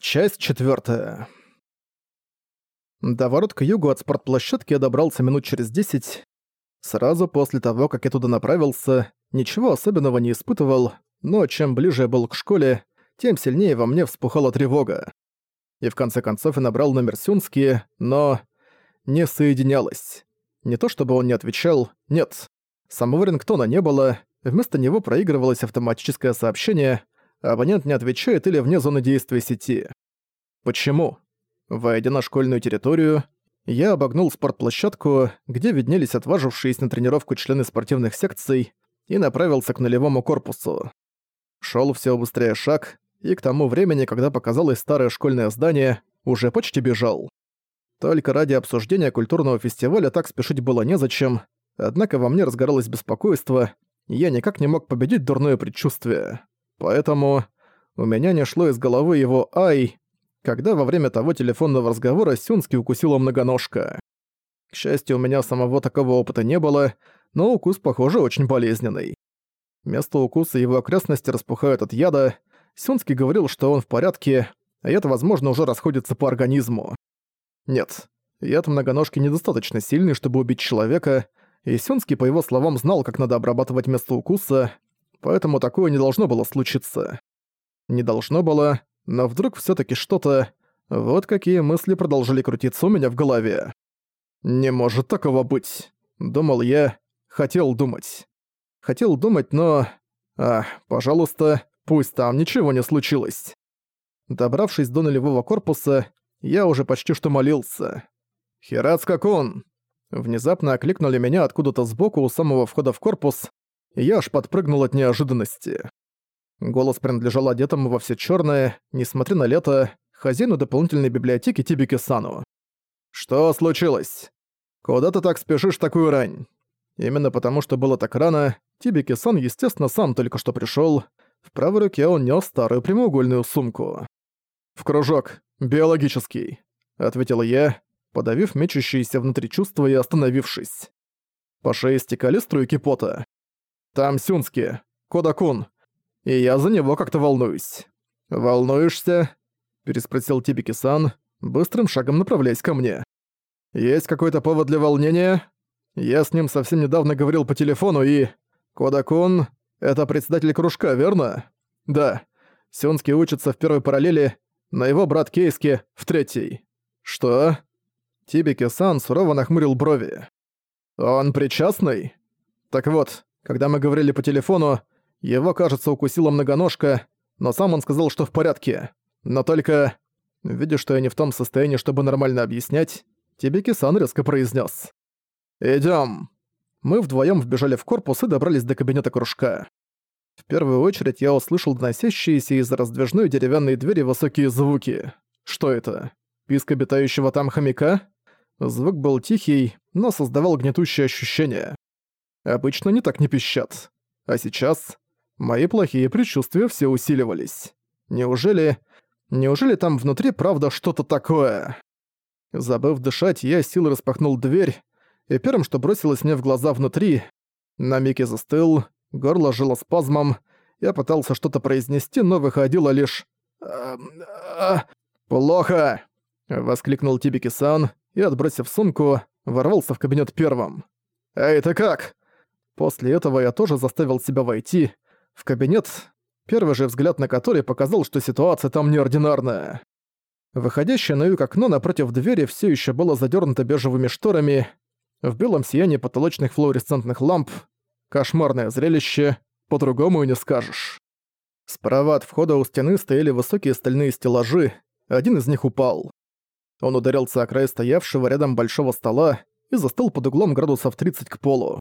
Часть четвертая. До ворот к югу от спортплощадки я добрался минут через десять. Сразу после того, как я туда направился, ничего особенного не испытывал, но чем ближе я был к школе, тем сильнее во мне вспухала тревога. И в конце концов я набрал номер Сюнски, но... не соединялось. Не то чтобы он не отвечал, нет. Самого рингтона не было, вместо него проигрывалось автоматическое сообщение — абонент не отвечает или вне зоны действия сети. Почему? Войдя на школьную территорию, я обогнул спортплощадку, где виднелись отважившиеся на тренировку члены спортивных секций, и направился к нулевому корпусу. Шёл все быстрее шаг, и к тому времени, когда показалось старое школьное здание, уже почти бежал. Только ради обсуждения культурного фестиваля так спешить было незачем, однако во мне разгоралось беспокойство, и я никак не мог победить дурное предчувствие. Поэтому у меня не шло из головы его «Ай», когда во время того телефонного разговора Сюнски укусила многоножка. К счастью, у меня самого такого опыта не было, но укус, похоже, очень болезненный. Место укуса его окрестности распухают от яда. Сюнски говорил, что он в порядке, а яд, возможно, уже расходится по организму. Нет, яд многоножки недостаточно сильный, чтобы убить человека, и Сюнски, по его словам, знал, как надо обрабатывать место укуса, поэтому такое не должно было случиться. Не должно было, но вдруг все таки что-то... Вот какие мысли продолжили крутиться у меня в голове. «Не может такого быть», — думал я, хотел думать. Хотел думать, но... А, пожалуйста, пусть там ничего не случилось. Добравшись до нулевого корпуса, я уже почти что молился. «Хирацка-кун!» Внезапно окликнули меня откуда-то сбоку у самого входа в корпус, я аж подпрыгнул от неожиданности. Голос принадлежал одетому во все черное, несмотря на лето, хозяину дополнительной библиотеки Тибики Сану. «Что случилось? Куда ты так спешишь такую рань?» Именно потому, что было так рано, Тибики Сан, естественно, сам только что пришел. В правой руке он нес старую прямоугольную сумку. «В кружок. Биологический», — ответил я, подавив мечущиеся внутри чувства и остановившись. По шее стекали струйки пота. Там Сюнски, Кодакун, и я за него как-то волнуюсь. Волнуешься? переспросил Тибики-сан, быстрым шагом направляясь ко мне. Есть какой-то повод для волнения? Я с ним совсем недавно говорил по телефону и... Кодакун — это председатель кружка, верно? Да. Сюнски учится в первой параллели, но его брат Кейски — в третьей. Что? Тибики-сан сурово нахмурил брови. Он причастный? Так вот, когда мы говорили по телефону, его, кажется, укусила многоножка, но сам он сказал, что в порядке. Но только... Видя, что я не в том состоянии, чтобы нормально объяснять, Тибики-сан резко произнес: «Идём». Мы вдвоем вбежали в корпус и добрались до кабинета кружка. В первую очередь я услышал доносящиеся из раздвижной деревянной двери высокие звуки. Что это? Писк обитающего там хомяка? Звук был тихий, но создавал гнетущее ощущение. Обычно не так не пищат. А сейчас мои плохие предчувствия все усиливались. Неужели... Неужели там внутри правда что-то такое? Забыв дышать, я силой распахнул дверь, и первым, что бросилось мне в глаза внутри, на миг я застыл, горло жило спазмом, я пытался что-то произнести, но выходило лишь... «Плохо!» — воскликнул Тибики-сан и, отбросив сумку, ворвался в кабинет первым. «Эй, ты как?» После этого я тоже заставил себя войти в кабинет, первый же взгляд на который показал, что ситуация там неординарная. Выходящее на юг окно напротив двери все еще было задернуто бежевыми шторами, в белом сиянии потолочных флуоресцентных ламп. Кошмарное зрелище, по-другому и не скажешь. Справа от входа у стены стояли высокие стальные стеллажи, один из них упал. Он ударился о край стоявшего рядом большого стола и застыл под углом градусов 30 к полу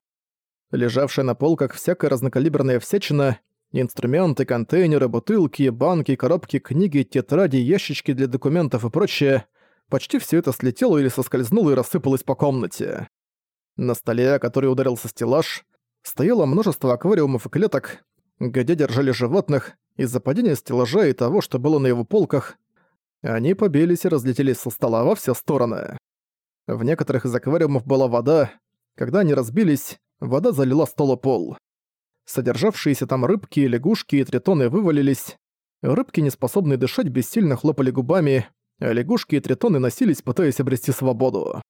лежавшая на полках всякая разнокалиберная всячина, инструменты, контейнеры, бутылки, банки, коробки, книги, тетради, ящички для документов и прочее, почти все это слетело или соскользнуло и рассыпалось по комнате. На столе, о который ударился стеллаж, стояло множество аквариумов и клеток, где держали животных, из-за падения стеллажа и того, что было на его полках, они побились и разлетелись со стола во все стороны. В некоторых из аквариумов была вода, когда они разбились, вода залила стол и пол. Содержавшиеся там рыбки, лягушки и тритоны вывалились. Рыбки, неспособные дышать, бессильно хлопали губами, а лягушки и тритоны носились, пытаясь обрести свободу.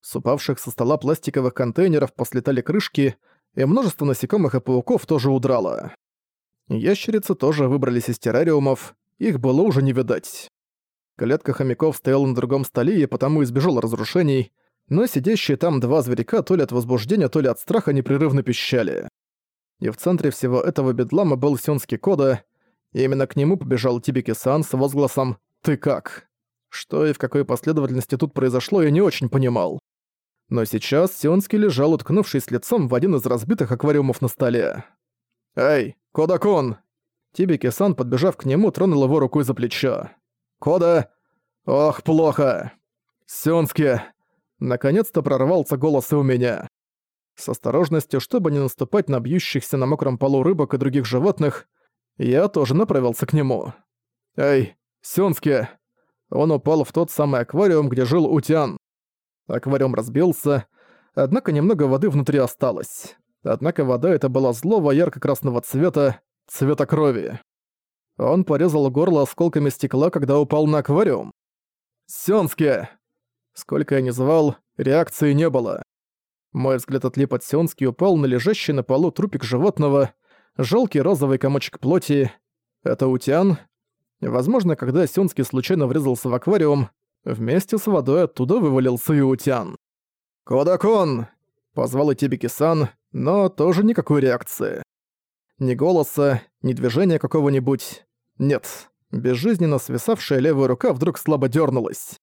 С упавших со стола пластиковых контейнеров послетали крышки, и множество насекомых и пауков тоже удрало. Ящерицы тоже выбрались из террариумов, их было уже не видать. Клетка хомяков стояла на другом столе и потому избежал разрушений, но сидящие там два зверяка то ли от возбуждения, то ли от страха непрерывно пищали. И в центре всего этого бедлама был Сёнский Кода, и именно к нему побежал Тибики-сан с возгласом «Ты как?». Что и в какой последовательности тут произошло, я не очень понимал. Но сейчас Сионский лежал, уткнувшись лицом в один из разбитых аквариумов на столе. «Эй, Кода-кун!» Тибики-сан, подбежав к нему, тронул его рукой за плечо. «Кода! Ох, плохо!» «Сёнски!» Наконец-то прорвался голос и у меня. С осторожностью, чтобы не наступать на бьющихся на мокром полу рыбок и других животных, я тоже направился к нему. «Эй, Сёнски!» Он упал в тот самый аквариум, где жил Утян. Аквариум разбился, однако немного воды внутри осталось. Однако вода эта была злого ярко-красного цвета, цвета крови. Он порезал горло осколками стекла, когда упал на аквариум. «Сёнски!» Сколько я ни звал, реакции не было. Мой взгляд отлип от Сёнски и упал на лежащий на полу трупик животного, жалкий розовый комочек плоти. Это Утян. Возможно, когда Сёнски случайно врезался в аквариум, вместе с водой оттуда вывалился и Утян. «Кодакон!» — позвал и Тибики-сан, но тоже никакой реакции. Ни голоса, ни движения какого-нибудь. Нет, безжизненно свисавшая левая рука вдруг слабо дернулась.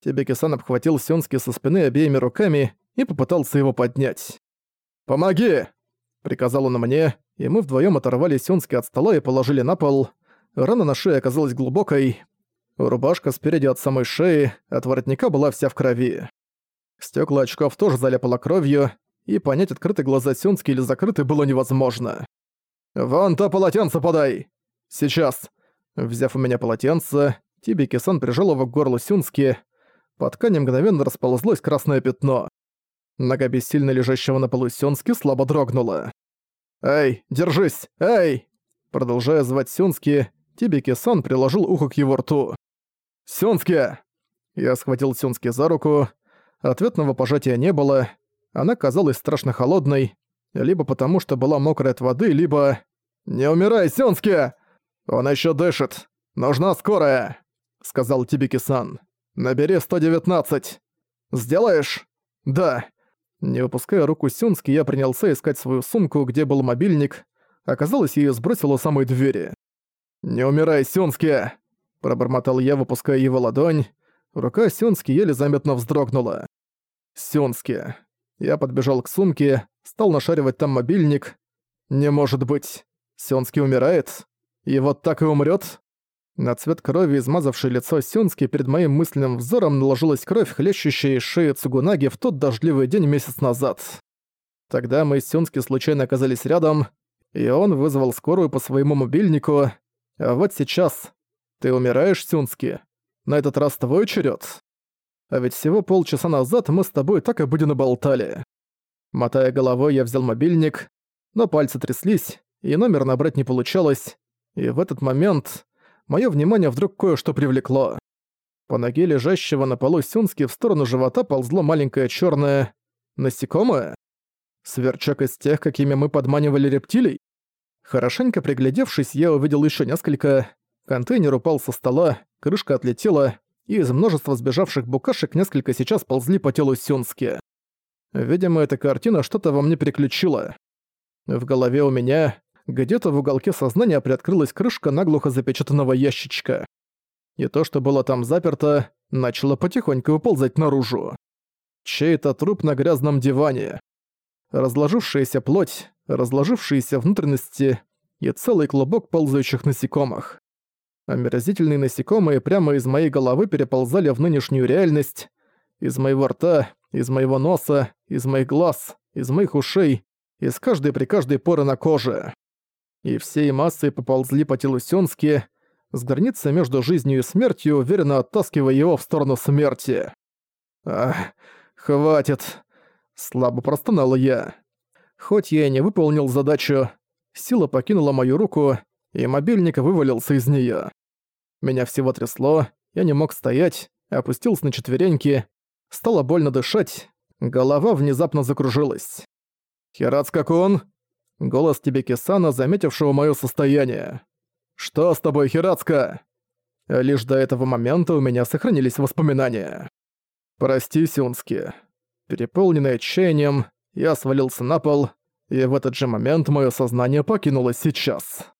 Тибики-сан обхватил Сёнски со спины обеими руками и попытался его поднять. «Помоги!» — приказал он мне, и мы вдвоем оторвали Сёнски от стола и положили на пол. Рана на шее оказалась глубокой. Рубашка спереди от самой шеи, от воротника была вся в крови. Стёкла очков тоже заляпало кровью, и понять, открыты глаза Сёнски или закрыты, было невозможно. «Вон то полотенце подай!» «Сейчас!» Взяв у меня полотенце, Тибики-сан прижал его к горлу Сюнски. По ткани мгновенно расползлось красное пятно. Нога бессильно лежащего на полу Сюнски слабо дрогнула. «Эй, держись! Эй!» Продолжая звать Сюнски, Тибики-сан приложил ухо к его рту. «Сюнски!» Я схватил Сюнски за руку. Ответного пожатия не было. Она казалась страшно холодной, либо потому, что была мокрая от воды, либо... «Не умирай, Сёнски!» «Он ещё дышит. Нужна скорая!» — сказал Тибики-сан. «Набери 119. Сделаешь?» «Да». Не выпуская руку Сюнски, я принялся искать свою сумку, где был мобильник. Оказалось, её сбросил у самой двери. «Не умирай, Сюнски!» — пробормотал я, выпуская его ладонь. Рука Сюнски еле заметно вздрогнула. «Сюнски». Я подбежал к сумке, стал нашаривать там мобильник. «Не может быть. Сёнски умирает? И вот так и умрет? На цвет крови, измазавший лицо Сёнски, перед моим мысленным взором наложилась кровь, хлещущая из шеи Цугунаги в тот дождливый день месяц назад. Тогда мы с Сёнски случайно оказались рядом, и он вызвал скорую по своему мобильнику. А вот сейчас... Ты умираешь, Сёнски? На этот раз твой черед. А ведь всего полчаса назад мы с тобой так и будем болтали. Мотая головой, я взял мобильник, но пальцы тряслись, и номер набрать не получалось, и в этот момент мое внимание вдруг кое-что привлекло. По ноге лежащего на полу Сюнски в сторону живота ползло маленькое черное насекомое. Сверчок из тех, какими мы подманивали рептилий. Хорошенько приглядевшись, я увидел еще несколько. Контейнер упал со стола, крышка отлетела, и из множества сбежавших букашек несколько сейчас ползли по телу Сюнски. Видимо, эта картина что-то во мне переключила. В голове у меня, где-то в уголке сознания приоткрылась крышка наглухо запечатанного ящичка. И то, что было там заперто, начало потихоньку выползать наружу. Чей-то труп на грязном диване. Разложившаяся плоть, разложившиеся внутренности и целый клубок ползающих насекомых. Омерзительные насекомые прямо из моей головы переползали в нынешнюю реальность. Из моего рта, из моего носа, из моих глаз, из моих ушей, из каждой при каждой поры на коже. И всей массой поползли по телу Сёнски, с границы между жизнью и смертью, уверенно оттаскивая его в сторону смерти. «Ах, хватит!» — слабо простонал я. Хоть я и не выполнил задачу, сила покинула мою руку, и мобильник вывалился из неё. Меня всего трясло, я не мог стоять, опустился на четвереньки, стало больно дышать, голова внезапно закружилась. «Хирацка-кун!» Голос Тибеки-сана, заметившего моё состояние. «Что с тобой, Хирацка?» Лишь до этого момента у меня сохранились воспоминания. «Прости, Сюнски». Переполненный отчаянием, я свалился на пол, и в этот же момент моё сознание покинуло сейчас.